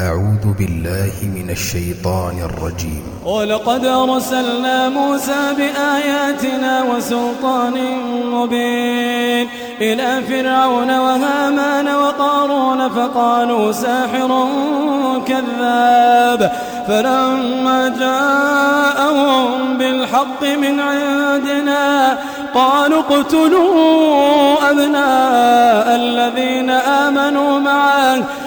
أعوذ بالله من الشيطان الرجيم. ولقد أرسلنا موسى بآياتنا وسلطان مبين إلى فرعون وهامان وقارون فقالوا ساحر كذاب. فلما جاءهم بالحق من عندنا قالوا اقتلوا أبناء الذين آمنوا معه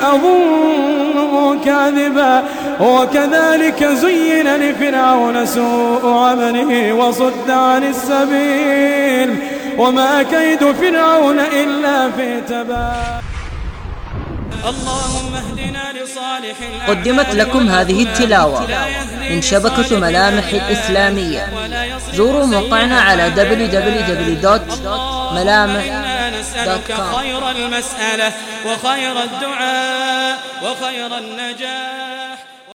لأظنه كاذبا. وكذلك زين لفرعون سوء عمله وصد عن السبيل. وما كيد فرعون إلا في تباب اللهم اهدنا لصالح قدمت لكم هذه التلاوة من شبكة ملامح الإسلامية زوروا موقعنا على www.ملامح.com خير المسألة وخير الدعاء وخير النجاة.